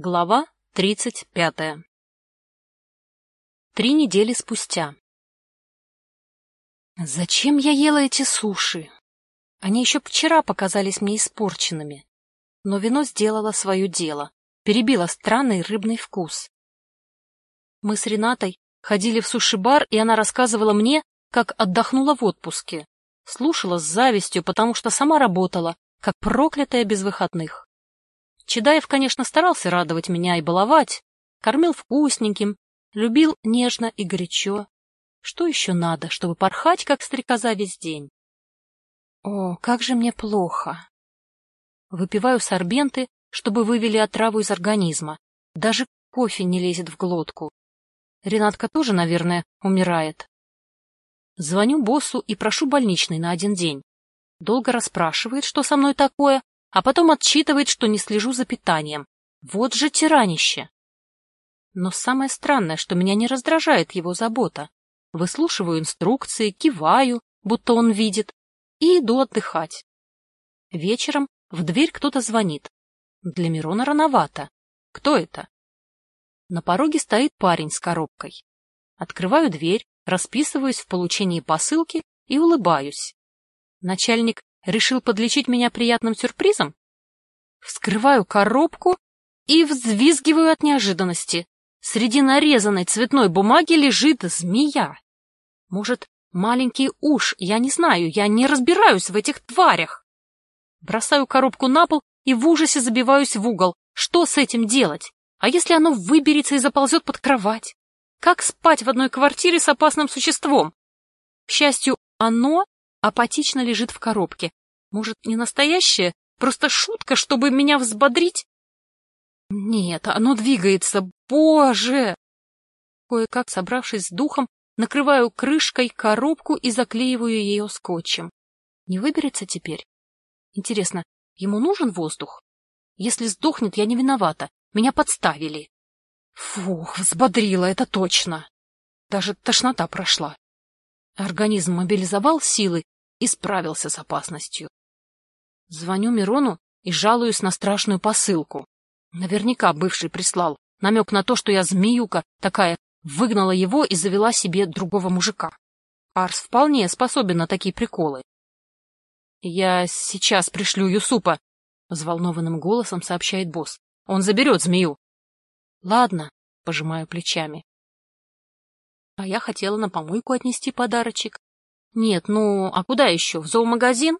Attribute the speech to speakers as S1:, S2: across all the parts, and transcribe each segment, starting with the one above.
S1: Глава тридцать пятая Три недели спустя. Зачем я ела эти суши? Они еще вчера показались мне испорченными. Но вино сделало свое дело, перебило странный рыбный вкус. Мы с Ренатой ходили в суши-бар, и она рассказывала мне, как отдохнула в отпуске. Слушала с завистью, потому что сама работала, как проклятая без выходных. Чедаев, конечно, старался радовать меня и баловать, кормил вкусненьким, любил нежно и горячо. Что еще надо, чтобы порхать, как стрекоза, весь день? О, как же мне плохо! Выпиваю сорбенты, чтобы вывели отраву из организма. Даже кофе не лезет в глотку. Ренатка тоже, наверное, умирает. Звоню боссу и прошу больничный на один день. Долго расспрашивает, что со мной такое, а потом отчитывает, что не слежу за питанием. Вот же тиранище! Но самое странное, что меня не раздражает его забота. Выслушиваю инструкции, киваю, будто он видит, и иду отдыхать. Вечером в дверь кто-то звонит. Для Мирона рановато. Кто это? На пороге стоит парень с коробкой. Открываю дверь, расписываюсь в получении посылки и улыбаюсь. Начальник Решил подлечить меня приятным сюрпризом? Вскрываю коробку и взвизгиваю от неожиданности. Среди нарезанной цветной бумаги лежит змея. Может, маленький уж, я не знаю, я не разбираюсь в этих тварях. Бросаю коробку на пол и в ужасе забиваюсь в угол. Что с этим делать? А если оно выберется и заползет под кровать? Как спать в одной квартире с опасным существом? К счастью, оно апатично лежит в коробке, может, не настоящее? Просто шутка, чтобы меня взбодрить? Нет, оно двигается. Боже! Кое-как, собравшись с духом, накрываю крышкой коробку и заклеиваю ее скотчем. Не выберется теперь? Интересно, ему нужен воздух? Если сдохнет, я не виновата. Меня подставили. Фух, взбодрила, это точно. Даже тошнота прошла. Организм мобилизовал силы и справился с опасностью. Звоню Мирону и жалуюсь на страшную посылку. Наверняка бывший прислал. Намек на то, что я змеюка такая, выгнала его и завела себе другого мужика. Арс вполне способен на такие приколы. — Я сейчас пришлю Юсупа, — взволнованным голосом сообщает босс. — Он заберет змею. — Ладно, — пожимаю плечами. А я хотела на помойку отнести подарочек. Нет, ну, а куда еще? В зоомагазин?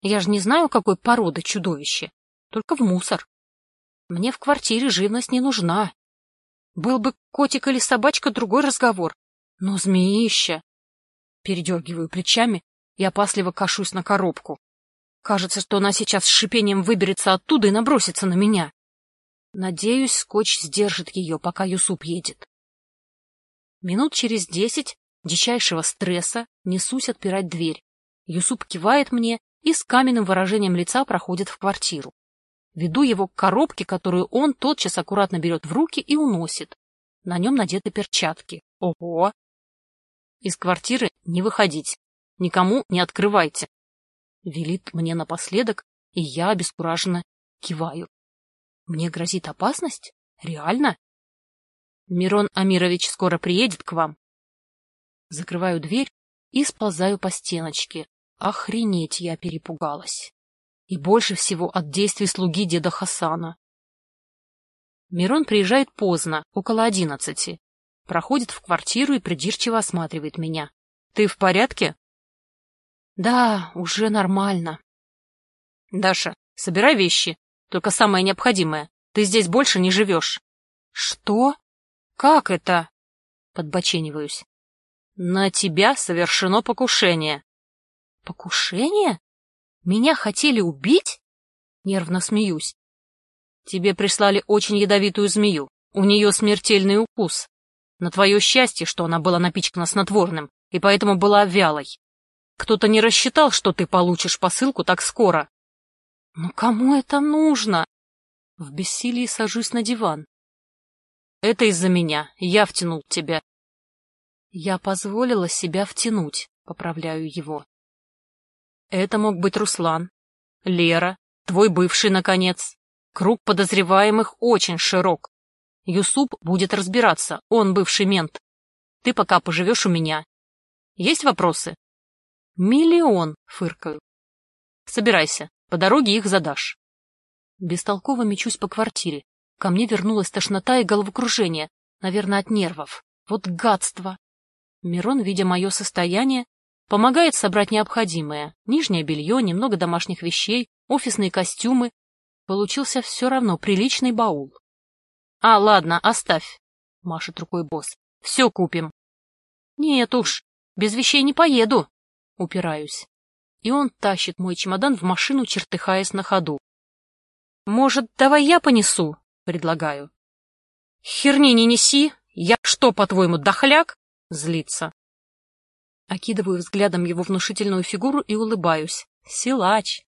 S1: Я же не знаю, какой породы чудовище. Только в мусор. Мне в квартире живность не нужна. Был бы котик или собачка, другой разговор. Но змеища... Передергиваю плечами и опасливо кашусь на коробку. Кажется, что она сейчас с шипением выберется оттуда и набросится на меня. Надеюсь, скотч сдержит ее, пока Юсуп едет. Минут через десять дичайшего стресса несусь отпирать дверь. Юсуп кивает мне и с каменным выражением лица проходит в квартиру. Веду его к коробке, которую он тотчас аккуратно берет в руки и уносит. На нем надеты перчатки. Ого! Из квартиры не выходить. Никому не открывайте. Велит мне напоследок, и я обескураженно киваю. Мне грозит опасность? Реально? Мирон Амирович скоро приедет к вам. Закрываю дверь и сползаю по стеночке, Охренеть я перепугалась. И больше всего от действий слуги деда Хасана. Мирон приезжает поздно, около одиннадцати. Проходит в квартиру и придирчиво осматривает меня. — Ты в порядке? — Да, уже нормально. — Даша, собирай вещи. Только самое необходимое. Ты здесь больше не живешь. — Что? Как это? — подбочениваюсь. — На тебя совершено покушение. Покушение? Меня хотели убить? Нервно смеюсь. Тебе прислали очень ядовитую змею. У нее смертельный укус. На твое счастье, что она была напичкана снотворным, и поэтому была вялой. Кто-то не рассчитал, что ты получишь посылку так скоро. Ну кому это нужно? В бессилии сажусь на диван. Это из-за меня. Я втянул тебя. Я позволила себя втянуть, поправляю его. Это мог быть Руслан, Лера, твой бывший, наконец. Круг подозреваемых очень широк. Юсуп будет разбираться, он бывший мент. Ты пока поживешь у меня. Есть вопросы? Миллион, фыркаю. Собирайся, по дороге их задашь. Бестолково мечусь по квартире. Ко мне вернулась тошнота и головокружение, наверное, от нервов. Вот гадство! Мирон, видя мое состояние, помогает собрать необходимое. Нижнее белье, немного домашних вещей, офисные костюмы. Получился все равно приличный баул. — А, ладно, оставь, — машет рукой босс. — Все купим. — Нет уж, без вещей не поеду, — упираюсь. И он тащит мой чемодан в машину, чертыхаясь на ходу. — Может, давай я понесу? — предлагаю. — Херни не неси, я что, по-твоему, дохляк? — злится. Окидываю взглядом его внушительную фигуру и улыбаюсь. Силач.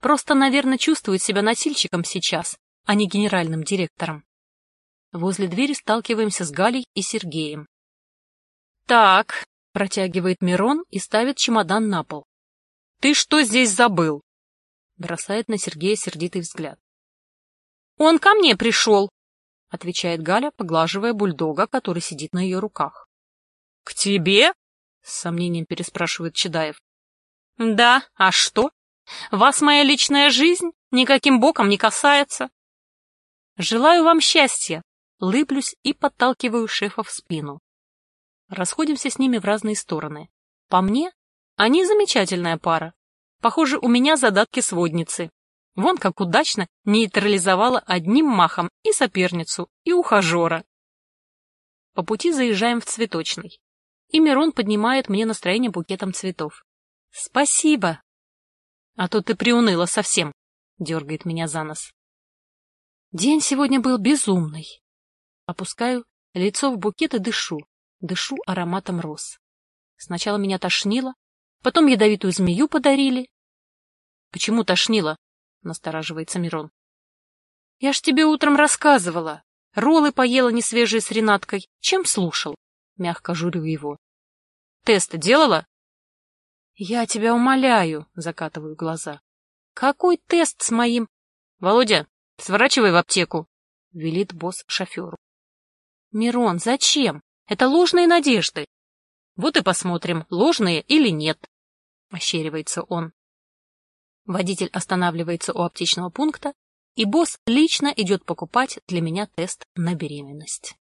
S1: Просто, наверное, чувствует себя носильщиком сейчас, а не генеральным директором. Возле двери сталкиваемся с Галей и Сергеем. «Так», — протягивает Мирон и ставит чемодан на пол. «Ты что здесь забыл?» Бросает на Сергея сердитый взгляд. «Он ко мне пришел», — отвечает Галя, поглаживая бульдога, который сидит на ее руках. — К тебе? — с сомнением переспрашивает Чедаев. — Да, а что? Вас моя личная жизнь никаким боком не касается. Желаю вам счастья, лыплюсь и подталкиваю шефа в спину. Расходимся с ними в разные стороны. По мне, они замечательная пара. Похоже, у меня задатки сводницы. Вон как удачно нейтрализовала одним махом и соперницу, и ухажера. По пути заезжаем в цветочный и Мирон поднимает мне настроение букетом цветов. «Спасибо!» «А то ты приуныла совсем», — дергает меня за нос. День сегодня был безумный. Опускаю лицо в букет и дышу, дышу ароматом роз. Сначала меня тошнило, потом ядовитую змею подарили. — Почему тошнило? — настораживается Мирон. — Я ж тебе утром рассказывала. Роллы поела несвежие с Ренаткой. Чем слушал? Мягко журю его. Тест делала? Я тебя умоляю, закатываю глаза. Какой тест с моим... Володя, сворачивай в аптеку, велит босс шоферу. Мирон, зачем? Это ложные надежды. Вот и посмотрим, ложные или нет, ощеривается он. Водитель останавливается у аптечного пункта, и босс лично идет покупать для меня тест на беременность.